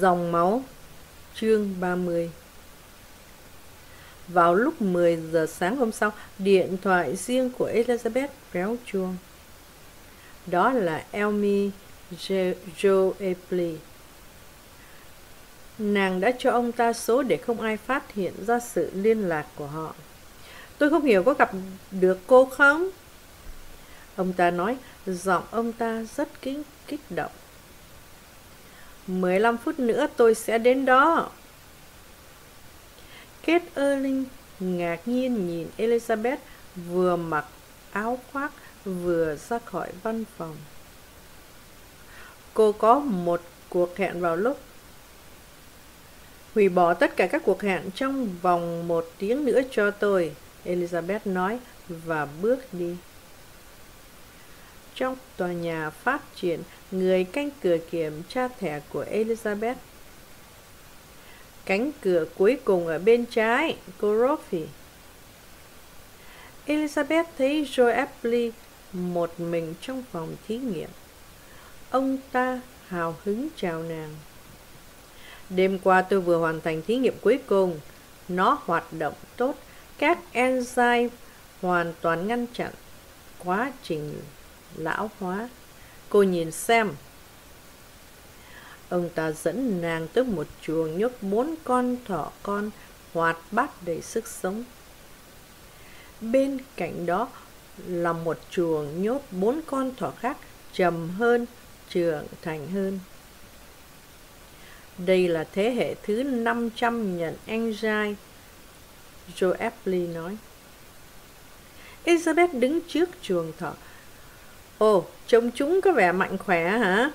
Dòng máu Chương 30 Vào lúc 10 giờ sáng hôm sau, điện thoại riêng của Elizabeth réo chuông. Đó là Elmi Joe Epley. Nàng đã cho ông ta số để không ai phát hiện ra sự liên lạc của họ. Tôi không hiểu có gặp được cô không? Ông ta nói, giọng ông ta rất kích, kích động. 15 phút nữa tôi sẽ đến đó. Kate Erling ngạc nhiên nhìn Elizabeth vừa mặc áo khoác vừa ra khỏi văn phòng. Cô có một cuộc hẹn vào lúc Hủy bỏ tất cả các cuộc hẹn trong vòng một tiếng nữa cho tôi, Elizabeth nói và bước đi. Trong tòa nhà phát triển, người canh cửa kiểm tra thẻ của Elizabeth. Cánh cửa cuối cùng ở bên trái, cô Roffy. Elizabeth thấy Joe Epley một mình trong phòng thí nghiệm. Ông ta hào hứng chào nàng. Đêm qua tôi vừa hoàn thành thí nghiệm cuối cùng. Nó hoạt động tốt. Các enzyme hoàn toàn ngăn chặn quá trình lão hóa. Cô nhìn xem. Ông ta dẫn nàng tới một chuồng nhốt bốn con thỏ con hoạt bát đầy sức sống. Bên cạnh đó là một chuồng nhốt bốn con thỏ khác trầm hơn, trưởng thành hơn. Đây là thế hệ thứ 500 nhận enzyme, Joe Epley nói. Elizabeth đứng trước chuồng thỏ. Ồ, trông chúng có vẻ mạnh khỏe hả?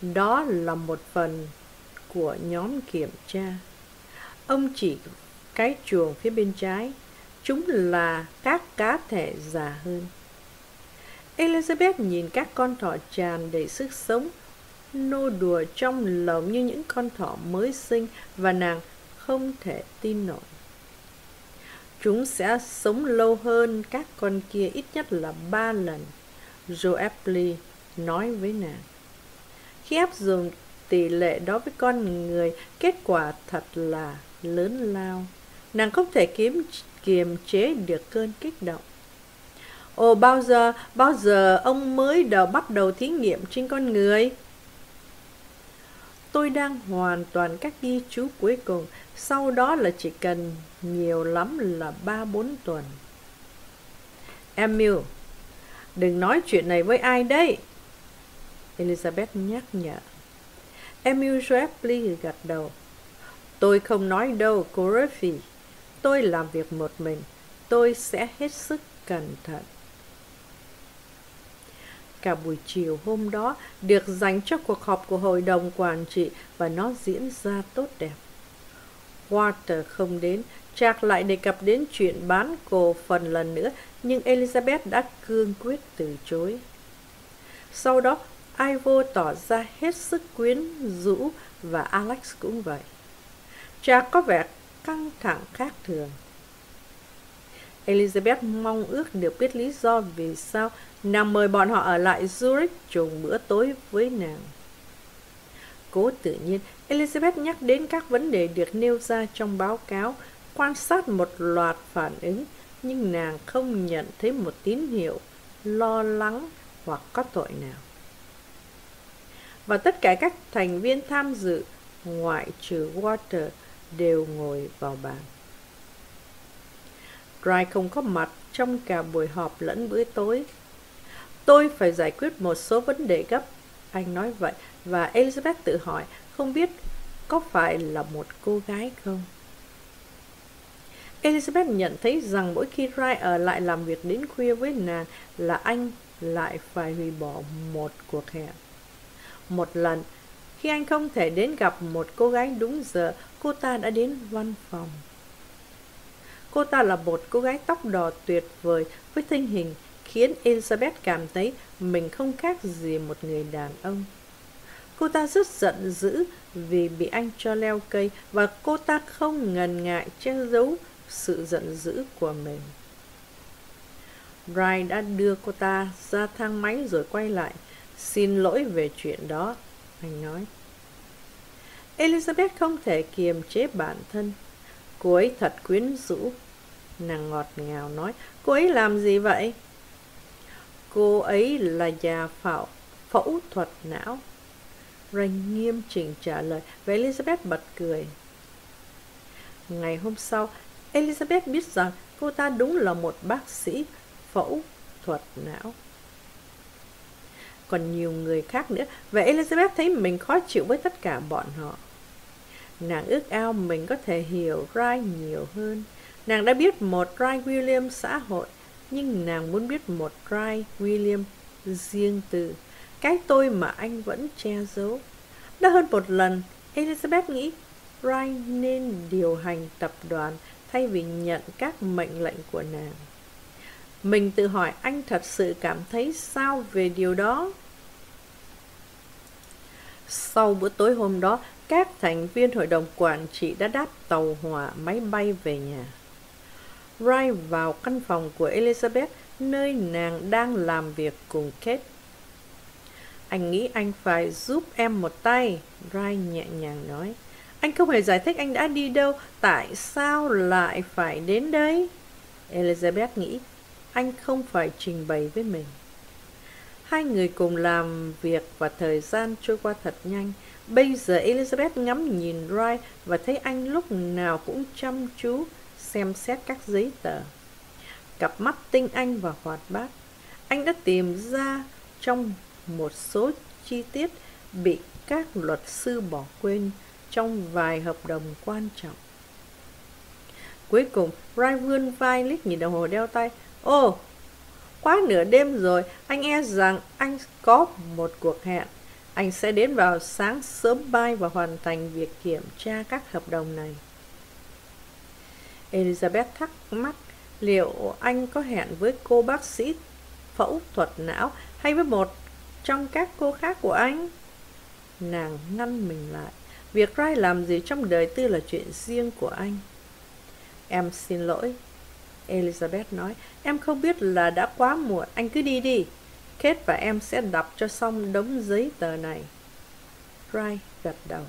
Đó là một phần của nhóm kiểm tra. Ông chỉ cái chuồng phía bên trái. Chúng là các cá thể già hơn. Elizabeth nhìn các con thỏ tràn đầy sức sống, nô đùa trong lồng như những con thỏ mới sinh và nàng không thể tin nổi. Chúng sẽ sống lâu hơn các con kia ít nhất là ba lần, Joe Apley nói với nàng. Khi áp dụng tỷ lệ đó với con người, kết quả thật là lớn lao. Nàng không thể kiếm kiềm chế được cơn kích động. Ồ, bao giờ, bao giờ ông mới đầu bắt đầu thí nghiệm trên con người? Tôi đang hoàn toàn các ghi chú cuối cùng, sau đó là chỉ cần nhiều lắm là ba bốn tuần. Emil, đừng nói chuyện này với ai đấy. Elizabeth nhắc nhở. Emil Joepli gật đầu. Tôi không nói đâu, cô Ruffy. Tôi làm việc một mình. Tôi sẽ hết sức cẩn thận. Cả buổi chiều hôm đó được dành cho cuộc họp của hội đồng quản trị và nó diễn ra tốt đẹp. Walter không đến, Jack lại đề cập đến chuyện bán cổ phần lần nữa, nhưng Elizabeth đã cương quyết từ chối. Sau đó, Ivo tỏ ra hết sức quyến rũ và Alex cũng vậy. Jack có vẻ căng thẳng khác thường. Elizabeth mong ước được biết lý do vì sao nàng mời bọn họ ở lại Zurich trùng bữa tối với nàng. Cố tự nhiên, Elizabeth nhắc đến các vấn đề được nêu ra trong báo cáo, quan sát một loạt phản ứng, nhưng nàng không nhận thấy một tín hiệu lo lắng hoặc có tội nào. Và tất cả các thành viên tham dự, ngoại trừ Water, đều ngồi vào bàn. Rai không có mặt trong cả buổi họp lẫn bữa tối. Tôi phải giải quyết một số vấn đề gấp, anh nói vậy, và Elizabeth tự hỏi không biết có phải là một cô gái không. Elizabeth nhận thấy rằng mỗi khi Rai ở lại làm việc đến khuya với nàng là anh lại phải hủy bỏ một cuộc hẹn. Một lần, khi anh không thể đến gặp một cô gái đúng giờ, cô ta đã đến văn phòng. Cô ta là một cô gái tóc đỏ tuyệt vời với thân hình khiến Elizabeth cảm thấy mình không khác gì một người đàn ông. Cô ta rất giận dữ vì bị anh cho leo cây và cô ta không ngần ngại che giấu sự giận dữ của mình. Ryan đã đưa cô ta ra thang máy rồi quay lại. Xin lỗi về chuyện đó, anh nói. Elizabeth không thể kiềm chế bản thân. Cô ấy thật quyến rũ. Nàng ngọt ngào nói, cô ấy làm gì vậy? Cô ấy là nhà phẫu, phẫu thuật não. rành nghiêm chỉnh trả lời, và Elizabeth bật cười. Ngày hôm sau, Elizabeth biết rằng cô ta đúng là một bác sĩ phẫu thuật não. Còn nhiều người khác nữa, và Elizabeth thấy mình khó chịu với tất cả bọn họ. Nàng ước ao mình có thể hiểu Ray nhiều hơn. Nàng đã biết một Ray William xã hội, nhưng nàng muốn biết một Ray William riêng tư. Cái tôi mà anh vẫn che giấu. Đã hơn một lần, Elizabeth nghĩ Ray nên điều hành tập đoàn thay vì nhận các mệnh lệnh của nàng. Mình tự hỏi anh thật sự cảm thấy sao về điều đó? Sau bữa tối hôm đó, các thành viên hội đồng quản trị đã đáp tàu hỏa máy bay về nhà. Ray vào căn phòng của Elizabeth, nơi nàng đang làm việc cùng Kate. Anh nghĩ anh phải giúp em một tay, Ray nhẹ nhàng nói. Anh không hề giải thích anh đã đi đâu, tại sao lại phải đến đây? Elizabeth nghĩ anh không phải trình bày với mình. Hai người cùng làm việc và thời gian trôi qua thật nhanh. Bây giờ Elizabeth ngắm nhìn Roy và thấy anh lúc nào cũng chăm chú xem xét các giấy tờ. Cặp mắt tinh anh và hoạt bát. Anh đã tìm ra trong một số chi tiết bị các luật sư bỏ quên trong vài hợp đồng quan trọng. Cuối cùng, Ray vươn vai lít nhìn đồng hồ đeo tay. Ồ, quá nửa đêm rồi, anh e rằng anh có một cuộc hẹn. Anh sẽ đến vào sáng sớm mai và hoàn thành việc kiểm tra các hợp đồng này. Elizabeth thắc mắc liệu anh có hẹn với cô bác sĩ phẫu thuật não hay với một trong các cô khác của anh? Nàng ngăn mình lại. Việc Rai làm gì trong đời tư là chuyện riêng của anh. Em xin lỗi. Elizabeth nói, em không biết là đã quá muộn, anh cứ đi đi. Kate và em sẽ đọc cho xong đống giấy tờ này. Rai gật đầu.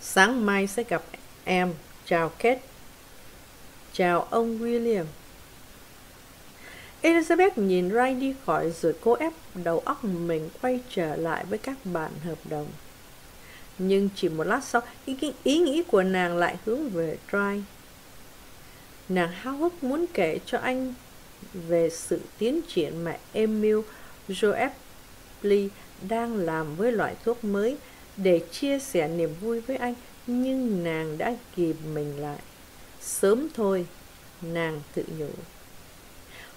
Sáng mai sẽ gặp em. Chào Kate. Chào ông William. Elizabeth nhìn Ray đi khỏi rồi cố ép đầu óc mình quay trở lại với các bản hợp đồng. Nhưng chỉ một lát sau, ý, ý nghĩ của nàng lại hướng về Ray. Nàng háo hức muốn kể cho anh về sự tiến triển mà Emil Joepli đang làm với loại thuốc mới để chia sẻ niềm vui với anh, nhưng nàng đã kìm mình lại. Sớm thôi, nàng tự nhủ.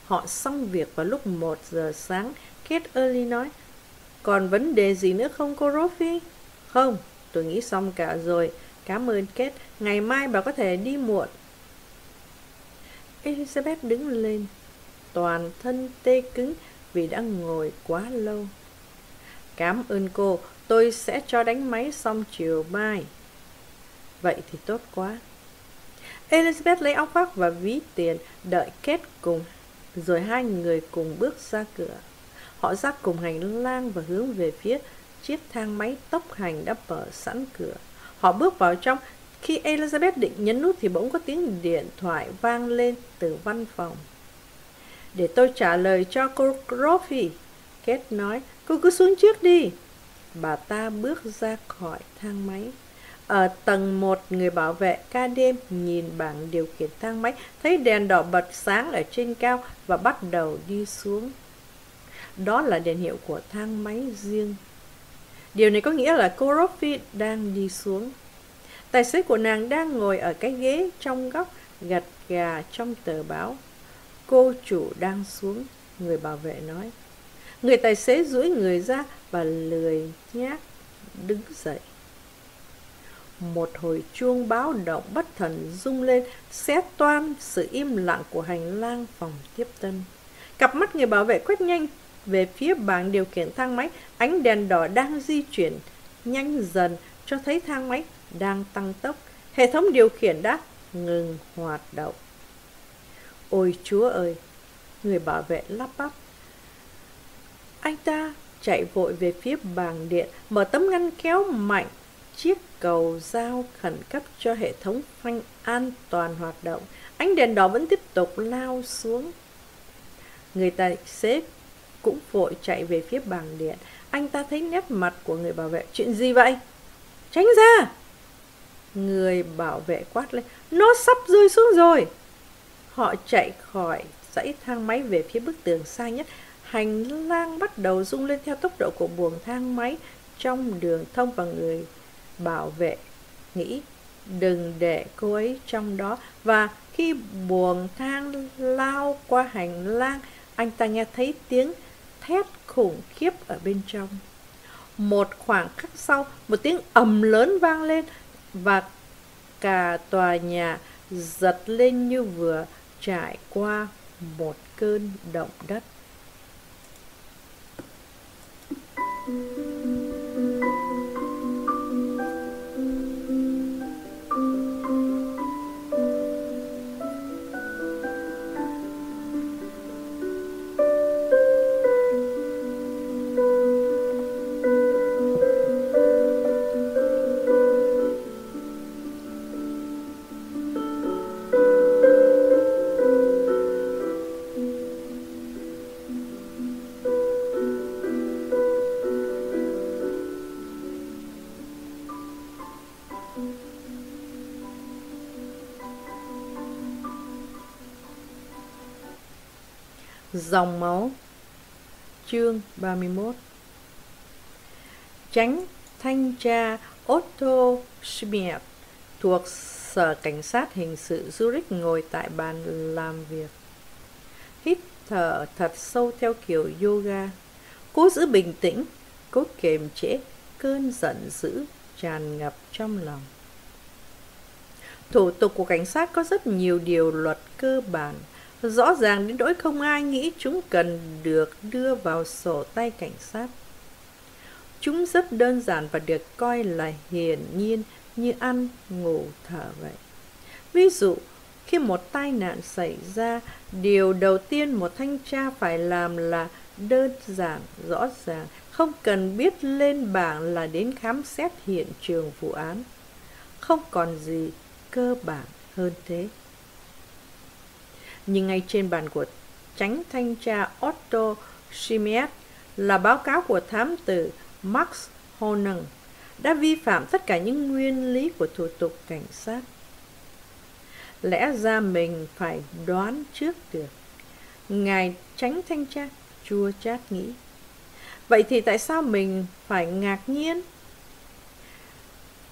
Họ xong việc vào lúc 1 giờ sáng, Kate Early nói, còn vấn đề gì nữa không cô Rofi? Không, tôi nghĩ xong cả rồi. Cảm ơn Kate, ngày mai bà có thể đi muộn. Elizabeth đứng lên, toàn thân tê cứng vì đã ngồi quá lâu. Cảm ơn cô, tôi sẽ cho đánh máy xong chiều mai. Vậy thì tốt quá. Elizabeth lấy áo khoác và ví tiền, đợi kết cùng, rồi hai người cùng bước ra cửa. Họ ra cùng hành lang và hướng về phía chiếc thang máy tốc hành đã mở sẵn cửa. Họ bước vào trong, khi Elizabeth định nhấn nút thì bỗng có tiếng điện thoại vang lên từ văn phòng. Để tôi trả lời cho cô Roffy. Kate nói, cô cứ xuống trước đi. Bà ta bước ra khỏi thang máy. Ở tầng 1, người bảo vệ ca đêm nhìn bảng điều khiển thang máy, thấy đèn đỏ bật sáng ở trên cao và bắt đầu đi xuống. Đó là đèn hiệu của thang máy riêng. Điều này có nghĩa là cô Roffy đang đi xuống. Tài xế của nàng đang ngồi ở cái ghế trong góc gật gà trong tờ báo. Cô chủ đang xuống, người bảo vệ nói. Người tài xế duỗi người ra và lười nhác đứng dậy. Một hồi chuông báo động bất thần rung lên, xé toan sự im lặng của hành lang phòng tiếp tân. Cặp mắt người bảo vệ quét nhanh về phía bảng điều khiển thang máy, ánh đèn đỏ đang di chuyển nhanh dần cho thấy thang máy đang tăng tốc. Hệ thống điều khiển đã ngừng hoạt động. Ôi chúa ơi! Người bảo vệ lắp bắp. Anh ta chạy vội về phía bảng điện, mở tấm ngăn kéo mạnh, chiếc cầu dao khẩn cấp cho hệ thống phanh an toàn hoạt động. Ánh đèn đỏ vẫn tiếp tục lao xuống. Người tài xế cũng vội chạy về phía bảng điện. Anh ta thấy nét mặt của người bảo vệ. Chuyện gì vậy? Tránh ra! Người bảo vệ quát lên. Nó sắp rơi xuống rồi! Họ chạy khỏi dãy thang máy về phía bức tường xa nhất. Hành lang bắt đầu rung lên theo tốc độ của buồng thang máy trong đường thông và người bảo vệ nghĩ, đừng để cô ấy trong đó và khi buồng thang lao qua hành lang, anh ta nghe thấy tiếng thét khủng khiếp ở bên trong một khoảng khắc sau, một tiếng ầm lớn vang lên và cả tòa nhà giật lên như vừa trải qua một cơn động đất. Dòng máu Chương 31 Tránh thanh tra Otto Schmidt thuộc Sở Cảnh sát Hình sự Zurich ngồi tại bàn làm việc. Hít thở thật sâu theo kiểu yoga. Cố giữ bình tĩnh, cố kiềm chế cơn giận dữ tràn ngập trong lòng. Thủ tục của cảnh sát có rất nhiều điều luật cơ bản rõ ràng đến nỗi không ai nghĩ chúng cần được đưa vào sổ tay cảnh sát. Chúng rất đơn giản và được coi là hiển nhiên như ăn, ngủ, thở vậy. Ví dụ, khi một tai nạn xảy ra, điều đầu tiên một thanh tra phải làm là đơn giản, rõ ràng, không cần biết lên bảng là đến khám xét hiện trường vụ án. Không còn gì cơ bản hơn thế nhưng ngay trên bàn của tránh thanh tra Otto Schmidt là báo cáo của thám tử Max Honen đã vi phạm tất cả những nguyên lý của thủ tục cảnh sát. Lẽ ra mình phải đoán trước được. Ngài tránh thanh tra chua chát nghĩ. Vậy thì tại sao mình phải ngạc nhiên?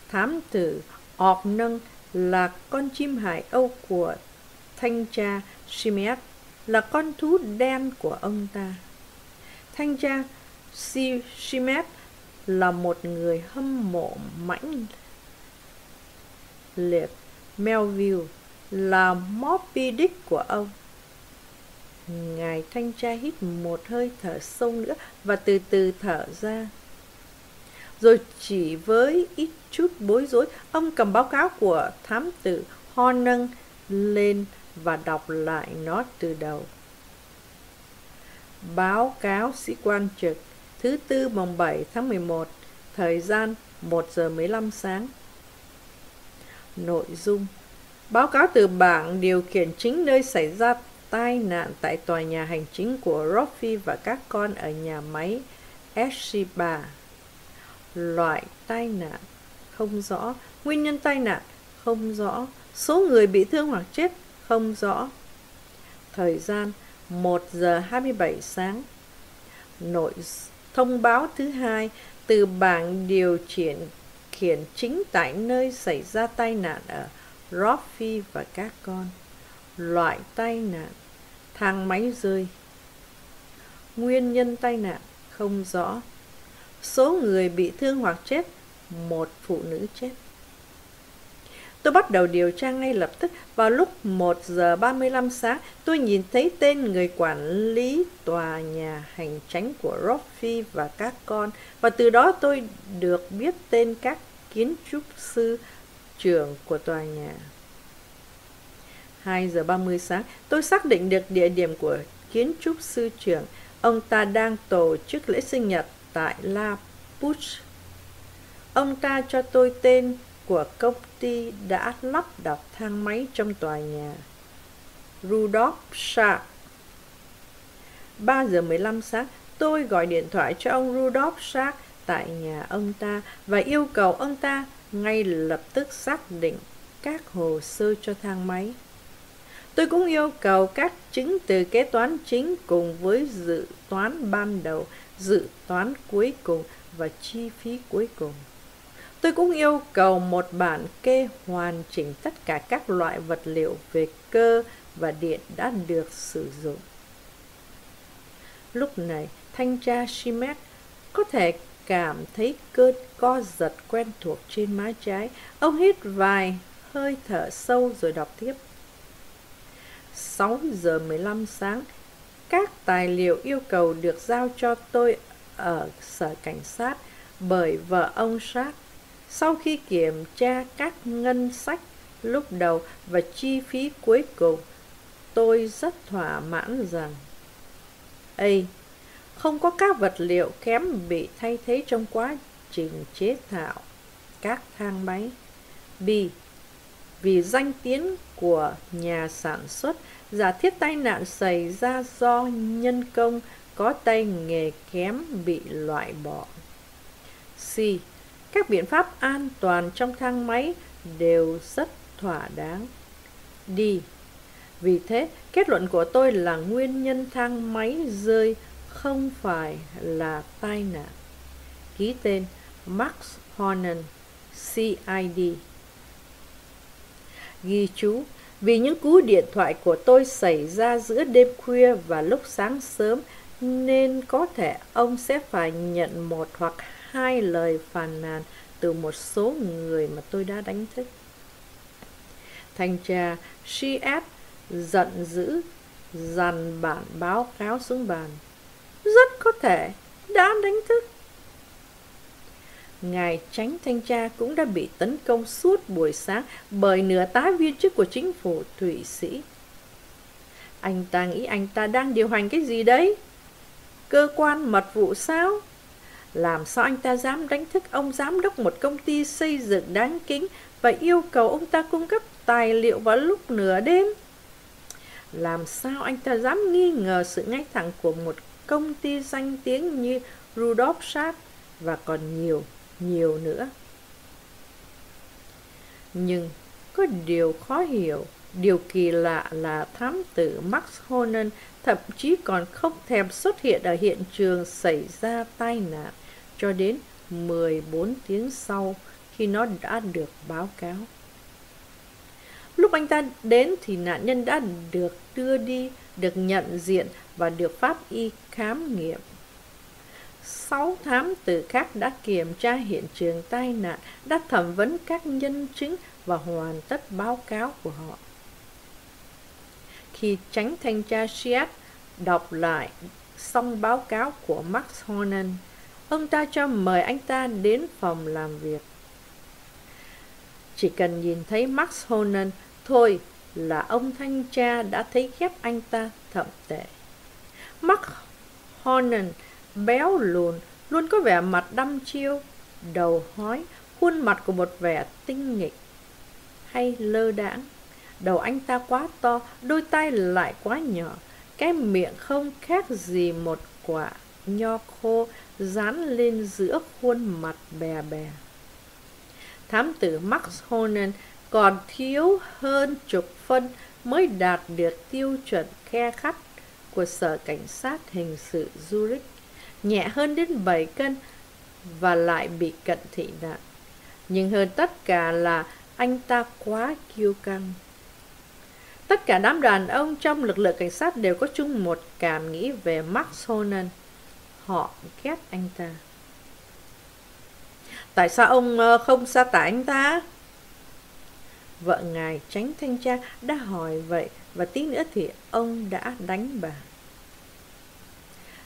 Thám tử Ork Nâng là con chim hải âu của thanh tra Shimeat là con thú đen của ông ta. Thanh tra Shimeat là một người hâm mộ mãnh liệt. Melville là Moby Dick của ông. Ngài thanh tra hít một hơi thở sâu nữa và từ từ thở ra. Rồi chỉ với ít chút bối rối, ông cầm báo cáo của thám tử Horner lên và đọc lại nó từ đầu. Báo cáo sĩ quan trực thứ tư mùng 7 tháng 11, thời gian 1 giờ 15 sáng. Nội dung Báo cáo từ bảng điều khiển chính nơi xảy ra tai nạn tại tòa nhà hành chính của rofi và các con ở nhà máy SC3. Loại tai nạn không rõ, nguyên nhân tai nạn không rõ, số người bị thương hoặc chết không rõ. Thời gian 1 giờ 27 sáng. Nội thông báo thứ hai từ bảng điều khiển khiển chính tại nơi xảy ra tai nạn ở Roffy và các con. Loại tai nạn, thang máy rơi. Nguyên nhân tai nạn không rõ. Số người bị thương hoặc chết, một phụ nữ chết. Tôi bắt đầu điều tra ngay lập tức. Vào lúc 1 giờ 35 sáng, tôi nhìn thấy tên người quản lý tòa nhà hành tránh của Roffy và các con. Và từ đó tôi được biết tên các kiến trúc sư trưởng của tòa nhà. 2 giờ 30 sáng, tôi xác định được địa điểm của kiến trúc sư trưởng. Ông ta đang tổ chức lễ sinh nhật tại La Puch. Ông ta cho tôi tên của công ty đã lắp đặt thang máy trong tòa nhà. Rudolph Sharp. 3 giờ 15 sáng, tôi gọi điện thoại cho ông Rudolph Sharp tại nhà ông ta và yêu cầu ông ta ngay lập tức xác định các hồ sơ cho thang máy. Tôi cũng yêu cầu các chứng từ kế toán chính cùng với dự toán ban đầu, dự toán cuối cùng và chi phí cuối cùng. Tôi cũng yêu cầu một bản kê hoàn chỉnh tất cả các loại vật liệu về cơ và điện đã được sử dụng. Lúc này, thanh tra Shimek có thể cảm thấy cơn co giật quen thuộc trên má trái. Ông hít vài hơi thở sâu rồi đọc tiếp. 6 giờ 15 sáng, các tài liệu yêu cầu được giao cho tôi ở sở cảnh sát bởi vợ ông sát. Sau khi kiểm tra các ngân sách lúc đầu và chi phí cuối cùng, tôi rất thỏa mãn rằng A. Không có các vật liệu kém bị thay thế trong quá trình chế tạo các thang máy. B. Vì danh tiếng của nhà sản xuất, giả thiết tai nạn xảy ra do nhân công có tay nghề kém bị loại bỏ. C. Các biện pháp an toàn trong thang máy đều rất thỏa đáng. đi. Vì thế, kết luận của tôi là nguyên nhân thang máy rơi không phải là tai nạn. Ký tên Max Hornan, CID. Ghi chú, vì những cú điện thoại của tôi xảy ra giữa đêm khuya và lúc sáng sớm, nên có thể ông sẽ phải nhận một hoặc hai lời phàn nàn từ một số người mà tôi đã đánh thức. Thanh tra CF giận dữ, dằn bản báo cáo xuống bàn. Rất có thể, đã đánh thức. Ngài tránh thanh tra cũng đã bị tấn công suốt buổi sáng bởi nửa tá viên chức của chính phủ Thụy Sĩ. Anh ta nghĩ anh ta đang điều hành cái gì đấy? Cơ quan mật vụ sao? Làm sao anh ta dám đánh thức ông giám đốc một công ty xây dựng đáng kính và yêu cầu ông ta cung cấp tài liệu vào lúc nửa đêm? Làm sao anh ta dám nghi ngờ sự ngay thẳng của một công ty danh tiếng như Rudolf Sharp và còn nhiều, nhiều nữa. Nhưng có điều khó hiểu, điều kỳ lạ là thám tử Max Honen thậm chí còn không thèm xuất hiện ở hiện trường xảy ra tai nạn cho đến 14 tiếng sau khi nó đã được báo cáo. Lúc anh ta đến thì nạn nhân đã được đưa đi, được nhận diện và được pháp y khám nghiệm. Sáu thám tử khác đã kiểm tra hiện trường tai nạn, đã thẩm vấn các nhân chứng và hoàn tất báo cáo của họ. Khi tránh thanh tra Siat đọc lại xong báo cáo của Max Hornan, ông ta cho mời anh ta đến phòng làm việc. Chỉ cần nhìn thấy Max Hornan thôi là ông thanh tra đã thấy khép anh ta thậm tệ. Max Hornan béo lùn, luôn có vẻ mặt đăm chiêu, đầu hói, khuôn mặt của một vẻ tinh nghịch hay lơ đãng. Đầu anh ta quá to, đôi tay lại quá nhỏ, cái miệng không khác gì một quả nho khô dán lên giữa khuôn mặt bè bè. Thám tử Max Hornan còn thiếu hơn chục phân mới đạt được tiêu chuẩn khe khắt của Sở Cảnh sát Hình sự Zurich, nhẹ hơn đến 7 cân và lại bị cận thị nạn. Nhưng hơn tất cả là anh ta quá kiêu căng. Tất cả đám đàn ông trong lực lượng cảnh sát đều có chung một cảm nghĩ về Max Honan. Họ ghét anh ta. Tại sao ông ờ, không sa tải anh ta? Vợ ngài tránh thanh tra đã hỏi vậy và tí nữa thì ông đã đánh bà.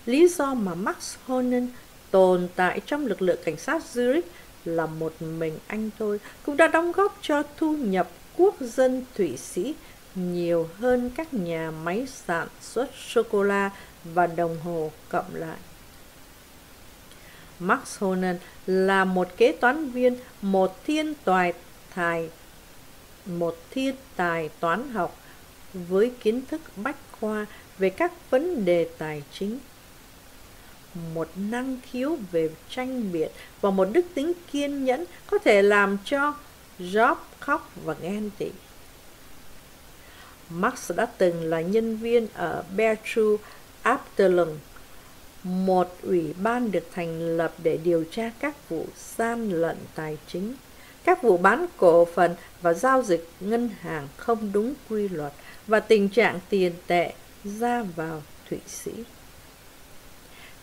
Lý do mà Max Honen tồn tại trong lực lượng cảnh sát Zurich là một mình anh tôi cũng đã đóng góp cho thu nhập quốc dân Thụy Sĩ nhiều hơn các nhà máy sản xuất sô-cô-la và đồng hồ cộng lại. Max Honan là một kế toán viên, một thiên tài tài một thiên tài toán học với kiến thức bách khoa về các vấn đề tài chính một năng khiếu về tranh biện và một đức tính kiên nhẫn có thể làm cho Job khóc và ghen tị. Marx đã từng là nhân viên ở Bertru Abteilung, một ủy ban được thành lập để điều tra các vụ gian lận tài chính, các vụ bán cổ phần và giao dịch ngân hàng không đúng quy luật và tình trạng tiền tệ ra vào Thụy Sĩ.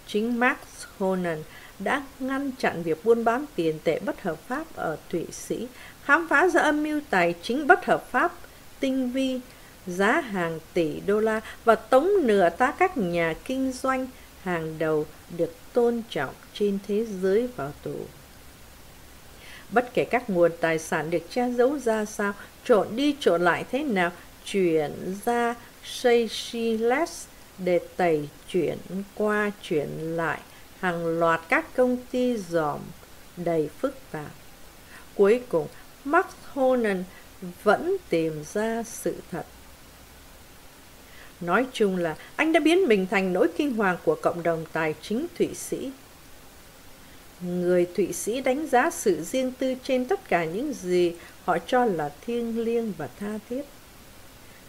Chính Max Honan đã ngăn chặn việc buôn bán tiền tệ bất hợp pháp ở Thụy Sĩ, khám phá ra âm mưu tài chính bất hợp pháp tinh vi, giá hàng tỷ đô la và tống nửa tá các nhà kinh doanh hàng đầu được tôn trọng trên thế giới vào tù. Bất kể các nguồn tài sản được che giấu ra sao, trộn đi trộn lại thế nào, chuyển ra Seychelles để tẩy chuyển qua chuyển lại hàng loạt các công ty dòm đầy phức tạp. Cuối cùng, Max Honan vẫn tìm ra sự thật. Nói chung là anh đã biến mình thành nỗi kinh hoàng của cộng đồng tài chính Thụy Sĩ. Người Thụy Sĩ đánh giá sự riêng tư trên tất cả những gì họ cho là thiêng liêng và tha thiết.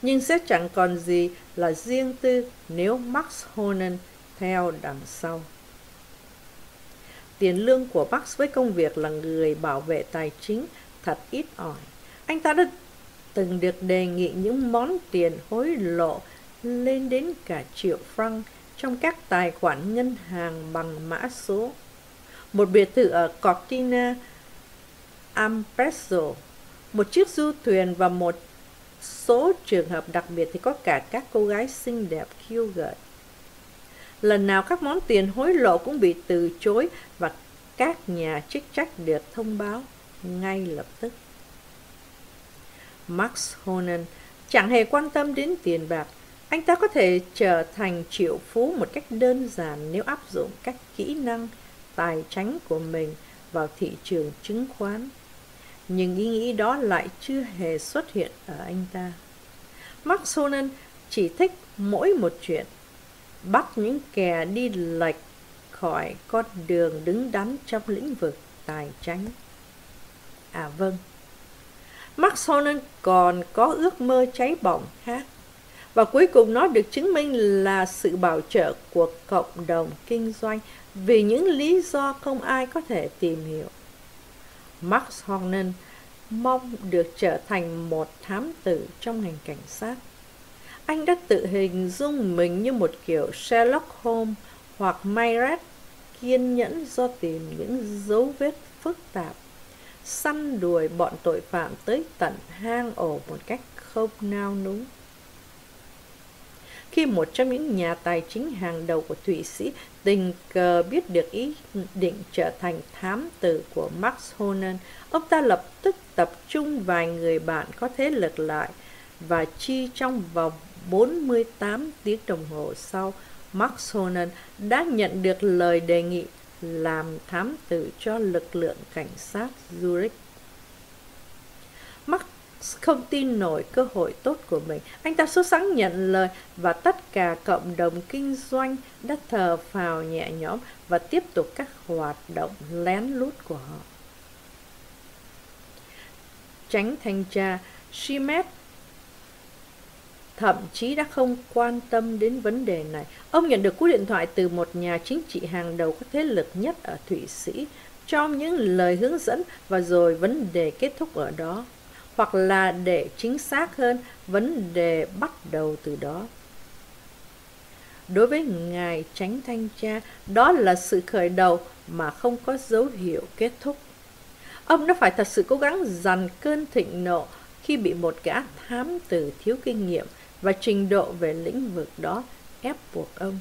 Nhưng sẽ chẳng còn gì là riêng tư nếu Max Honan theo đằng sau. Tiền lương của Max với công việc là người bảo vệ tài chính thật ít ỏi. Anh ta đã từng được đề nghị những món tiền hối lộ lên đến cả triệu franc trong các tài khoản ngân hàng bằng mã số. Một biệt thự ở Cortina Ampresso, một chiếc du thuyền và một số trường hợp đặc biệt thì có cả các cô gái xinh đẹp khiêu gợi. Lần nào các món tiền hối lộ cũng bị từ chối và các nhà chức trách được thông báo ngay lập tức. Max Honan chẳng hề quan tâm đến tiền bạc. Anh ta có thể trở thành triệu phú một cách đơn giản nếu áp dụng các kỹ năng tài chính của mình vào thị trường chứng khoán. Nhưng ý nghĩ đó lại chưa hề xuất hiện ở anh ta. Mark Sonnen chỉ thích mỗi một chuyện bắt những kẻ đi lệch khỏi con đường đứng đắn trong lĩnh vực tài chính. À vâng, Mark Sonnen còn có ước mơ cháy bỏng khác. Và cuối cùng nó được chứng minh là sự bảo trợ của cộng đồng kinh doanh vì những lý do không ai có thể tìm hiểu. Max Hornan mong được trở thành một thám tử trong ngành cảnh sát. Anh đã tự hình dung mình như một kiểu Sherlock Holmes hoặc Myrat kiên nhẫn do tìm những dấu vết phức tạp, săn đuổi bọn tội phạm tới tận hang ổ một cách không nao núng. Khi một trong những nhà tài chính hàng đầu của Thụy Sĩ tình cờ biết được ý định trở thành thám tử của Max Honan, ông ta lập tức tập trung vài người bạn có thế lực lại và chi trong vòng 48 tiếng đồng hồ sau, Max Honan đã nhận được lời đề nghị làm thám tử cho lực lượng cảnh sát Zurich. Max không tin nổi cơ hội tốt của mình. Anh ta sốt sắng nhận lời và tất cả cộng đồng kinh doanh đã thờ phào nhẹ nhõm và tiếp tục các hoạt động lén lút của họ. Tránh thanh tra, Shimet thậm chí đã không quan tâm đến vấn đề này. Ông nhận được cú điện thoại từ một nhà chính trị hàng đầu có thế lực nhất ở Thụy Sĩ trong những lời hướng dẫn và rồi vấn đề kết thúc ở đó. Hoặc là để chính xác hơn, vấn đề bắt đầu từ đó. Đối với Ngài Tránh Thanh Tra, đó là sự khởi đầu mà không có dấu hiệu kết thúc. Ông đã phải thật sự cố gắng dằn cơn thịnh nộ khi bị một gã thám tử thiếu kinh nghiệm và trình độ về lĩnh vực đó ép buộc ông.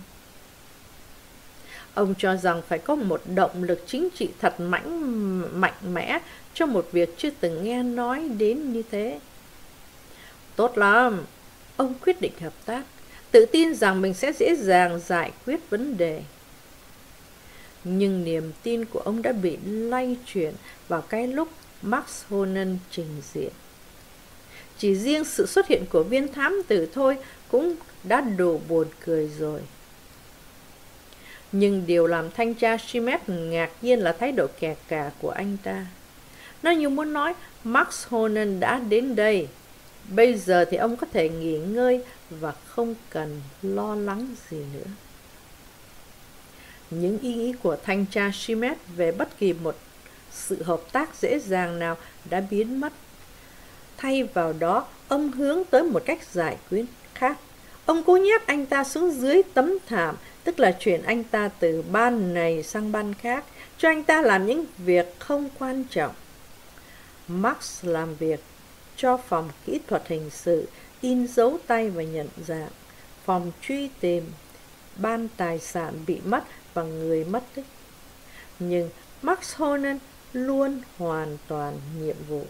Ông cho rằng phải có một động lực chính trị thật mạnh mạnh mẽ cho một việc chưa từng nghe nói đến như thế. Tốt lắm, ông quyết định hợp tác, tự tin rằng mình sẽ dễ dàng giải quyết vấn đề. Nhưng niềm tin của ông đã bị lay chuyển vào cái lúc Max Honan trình diện. Chỉ riêng sự xuất hiện của viên thám tử thôi cũng đã đủ buồn cười rồi. Nhưng điều làm thanh tra Shimet ngạc nhiên là thái độ kè cà của anh ta. Nó như muốn nói, Max Honan đã đến đây. Bây giờ thì ông có thể nghỉ ngơi và không cần lo lắng gì nữa. Những ý nghĩ của thanh tra Shimet về bất kỳ một sự hợp tác dễ dàng nào đã biến mất. Thay vào đó, ông hướng tới một cách giải quyết khác. Ông cố nhét anh ta xuống dưới tấm thảm, tức là chuyển anh ta từ ban này sang ban khác, cho anh ta làm những việc không quan trọng. Max làm việc cho phòng kỹ thuật hình sự, in dấu tay và nhận dạng, phòng truy tìm, ban tài sản bị mất và người mất tích. Nhưng Max Honan luôn hoàn toàn nhiệm vụ.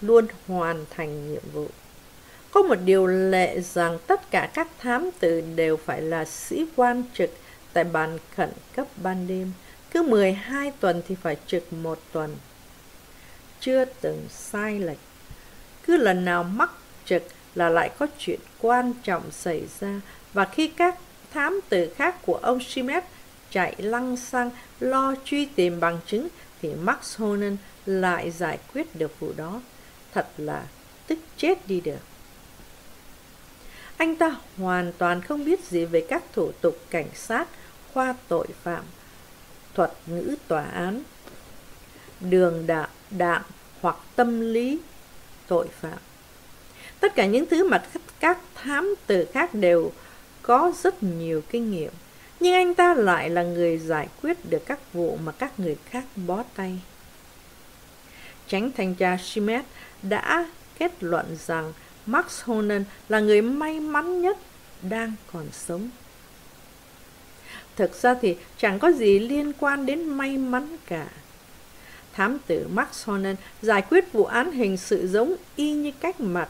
Luôn hoàn thành nhiệm vụ. Có một điều lệ rằng tất cả các thám tử đều phải là sĩ quan trực tại bàn khẩn cấp ban đêm. Cứ 12 tuần thì phải trực một tuần. Chưa từng sai lệch. Cứ lần nào mắc trực là lại có chuyện quan trọng xảy ra. Và khi các thám tử khác của ông Shimet chạy lăng xăng, lo truy tìm bằng chứng, thì Max Honan lại giải quyết được vụ đó. Thật là tức chết đi được. Anh ta hoàn toàn không biết gì về các thủ tục cảnh sát, khoa tội phạm, thuật ngữ tòa án, đường đạo, đạm hoặc tâm lý tội phạm. Tất cả những thứ mà các thám tử khác đều có rất nhiều kinh nghiệm. Nhưng anh ta lại là người giải quyết được các vụ mà các người khác bó tay. Tránh thanh tra Shimet đã kết luận rằng Max Honen là người may mắn nhất đang còn sống. Thực ra thì chẳng có gì liên quan đến may mắn cả. Thám tử Max Honen giải quyết vụ án hình sự giống y như cách mặt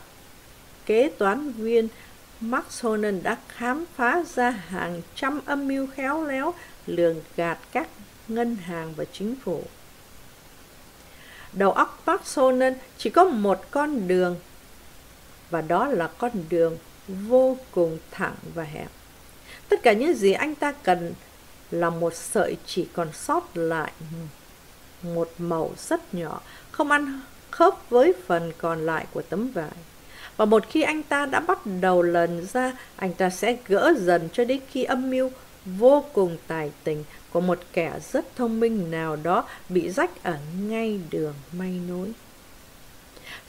kế toán viên Max Honen đã khám phá ra hàng trăm âm mưu khéo léo lường gạt các ngân hàng và chính phủ. Đầu óc Max Honan chỉ có một con đường và đó là con đường vô cùng thẳng và hẹp. Tất cả những gì anh ta cần là một sợi chỉ còn sót lại một màu rất nhỏ, không ăn khớp với phần còn lại của tấm vải. Và một khi anh ta đã bắt đầu lần ra, anh ta sẽ gỡ dần cho đến khi âm mưu vô cùng tài tình của một kẻ rất thông minh nào đó bị rách ở ngay đường may nối.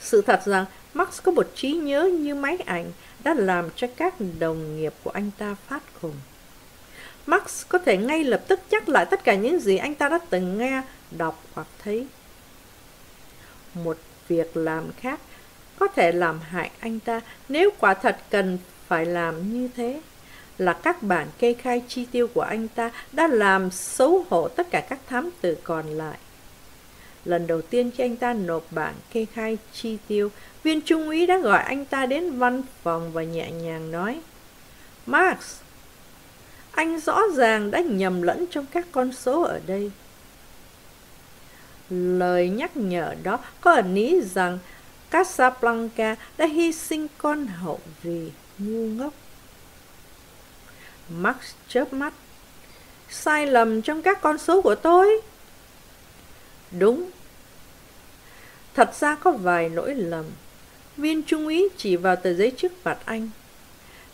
Sự thật rằng Max có một trí nhớ như máy ảnh đã làm cho các đồng nghiệp của anh ta phát khùng. Max có thể ngay lập tức nhắc lại tất cả những gì anh ta đã từng nghe, đọc hoặc thấy. Một việc làm khác có thể làm hại anh ta nếu quả thật cần phải làm như thế là các bản kê khai chi tiêu của anh ta đã làm xấu hổ tất cả các thám tử còn lại. Lần đầu tiên khi anh ta nộp bản kê khai chi tiêu, viên trung úy đã gọi anh ta đến văn phòng và nhẹ nhàng nói Max, anh rõ ràng đã nhầm lẫn trong các con số ở đây. Lời nhắc nhở đó có ẩn ý rằng Casablanca đã hy sinh con hậu vì ngu ngốc. Max chớp mắt. Sai lầm trong các con số của tôi. Đúng. Thật ra có vài lỗi lầm. Viên trung úy chỉ vào tờ giấy trước mặt anh.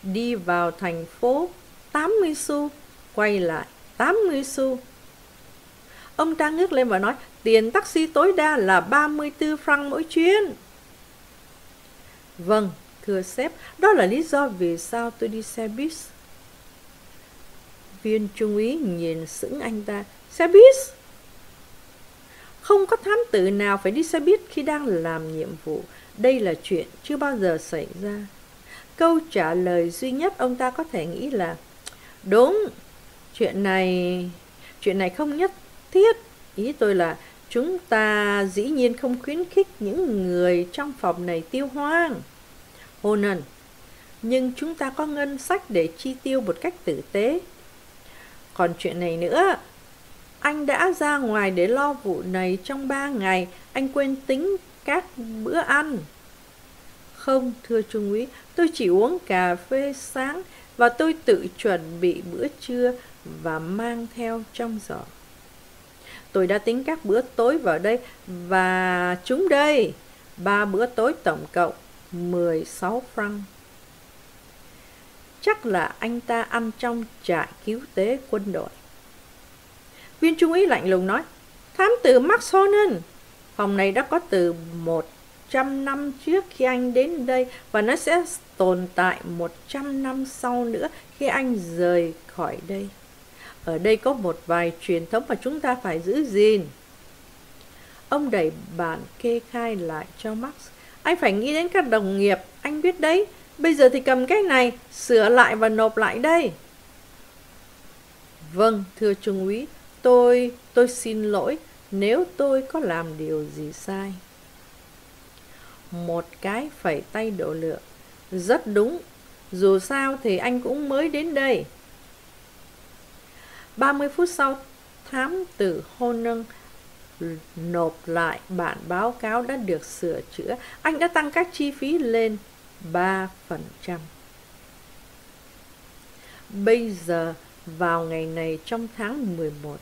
Đi vào thành phố 80 xu, quay lại 80 xu. Ông ta ngước lên và nói, tiền taxi tối đa là 34 franc mỗi chuyến. Vâng, thưa sếp, đó là lý do vì sao tôi đi xe bus. Viên trung úy nhìn sững anh ta. Xe bus? Không có thám tử nào phải đi xe buýt khi đang làm nhiệm vụ. Đây là chuyện chưa bao giờ xảy ra. Câu trả lời duy nhất ông ta có thể nghĩ là Đúng, chuyện này... Chuyện này không nhất thiết. Ý tôi là chúng ta dĩ nhiên không khuyến khích những người trong phòng này tiêu hoang. Honan, nhưng chúng ta có ngân sách để chi tiêu một cách tử tế. Còn chuyện này nữa, anh đã ra ngoài để lo vụ này trong ba ngày, anh quên tính các bữa ăn. Không, thưa Trung úy, tôi chỉ uống cà phê sáng và tôi tự chuẩn bị bữa trưa và mang theo trong giỏ. Tôi đã tính các bữa tối vào đây và chúng đây, ba bữa tối tổng cộng 16 franc. Chắc là anh ta ăn trong trại cứu tế quân đội. Viên trung úy lạnh lùng nói, thám tử Max phòng này đã có từ 100 năm trước khi anh đến đây và nó sẽ tồn tại 100 năm sau nữa khi anh rời khỏi đây. Ở đây có một vài truyền thống mà chúng ta phải giữ gìn. Ông đẩy bản kê khai lại cho Max. Anh phải nghĩ đến các đồng nghiệp, anh biết đấy. Bây giờ thì cầm cái này, sửa lại và nộp lại đây. Vâng, thưa Trung úy, tôi, tôi xin lỗi nếu tôi có làm điều gì sai. Một cái phẩy tay độ lượng. Rất đúng, dù sao thì anh cũng mới đến đây. 30 phút sau, thám tử hôn nâng nộp lại bản báo cáo đã được sửa chữa. Anh đã tăng các chi phí lên 3%. Bây giờ, vào ngày này trong tháng 11,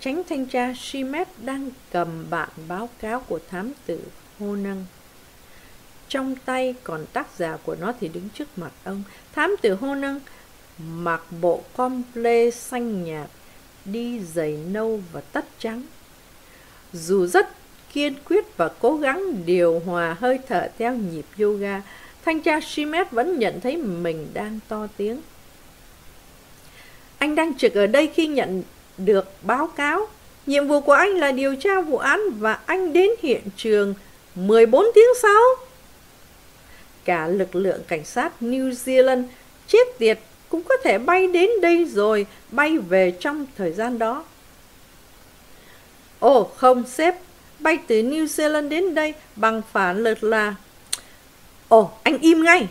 Tránh thanh tra Shimet đang cầm bản báo cáo của thám tử Hô Năng. Trong tay còn tác giả của nó thì đứng trước mặt ông. Thám tử Hô Năng mặc bộ comple xanh nhạt, đi giày nâu và tất trắng. Dù rất kiên quyết và cố gắng điều hòa hơi thở theo nhịp yoga, thanh tra Shimet vẫn nhận thấy mình đang to tiếng. Anh đang trực ở đây khi nhận được báo cáo. Nhiệm vụ của anh là điều tra vụ án và anh đến hiện trường 14 tiếng sau. Cả lực lượng cảnh sát New Zealand chết tiệt cũng có thể bay đến đây rồi bay về trong thời gian đó. Ồ không sếp, bay từ New Zealand đến đây bằng phản lực là... Ồ, anh im ngay!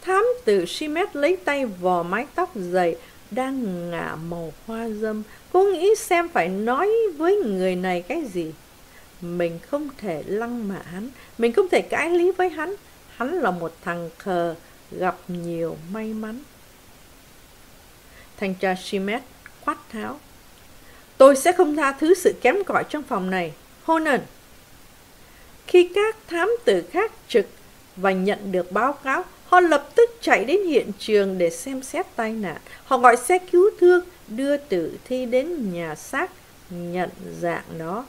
Thám tử Shimet lấy tay vò mái tóc dày đang ngả màu hoa dâm. Cô nghĩ xem phải nói với người này cái gì. Mình không thể lăng mạ hắn, mình không thể cãi lý với hắn. Hắn là một thằng khờ, gặp nhiều may mắn. Thanh tra Shimet quát tháo. Tôi sẽ không tha thứ sự kém cỏi trong phòng này. Honan. Khi các thám tử khác trực và nhận được báo cáo, họ lập tức chạy đến hiện trường để xem xét tai nạn. Họ gọi xe cứu thương đưa tử thi đến nhà xác nhận dạng nó.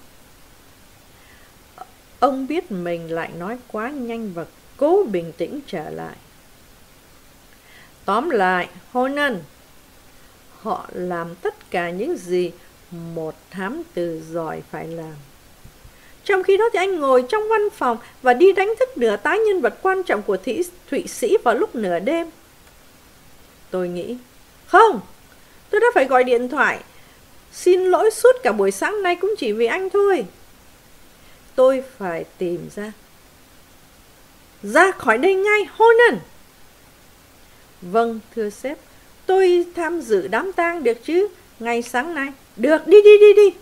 Ông biết mình lại nói quá nhanh và cố bình tĩnh trở lại. Tóm lại, Honan, họ làm tất cả những gì một thám tử giỏi phải làm. Trong khi đó thì anh ngồi trong văn phòng và đi đánh thức nửa tá nhân vật quan trọng của thị Thụy Sĩ vào lúc nửa đêm. Tôi nghĩ, không, tôi đã phải gọi điện thoại. Xin lỗi suốt cả buổi sáng nay cũng chỉ vì anh thôi. Tôi phải tìm ra. Ra khỏi đây ngay, Honan! Vâng, thưa sếp, tôi tham dự đám tang được chứ, ngay sáng nay. Được, đi đi đi đi.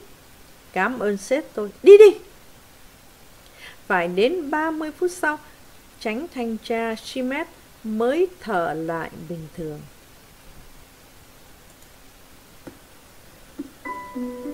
Cảm ơn sếp tôi. Đi đi. Phải đến 30 phút sau, tránh thanh tra Shimet mới thở lại bình thường. Thank you.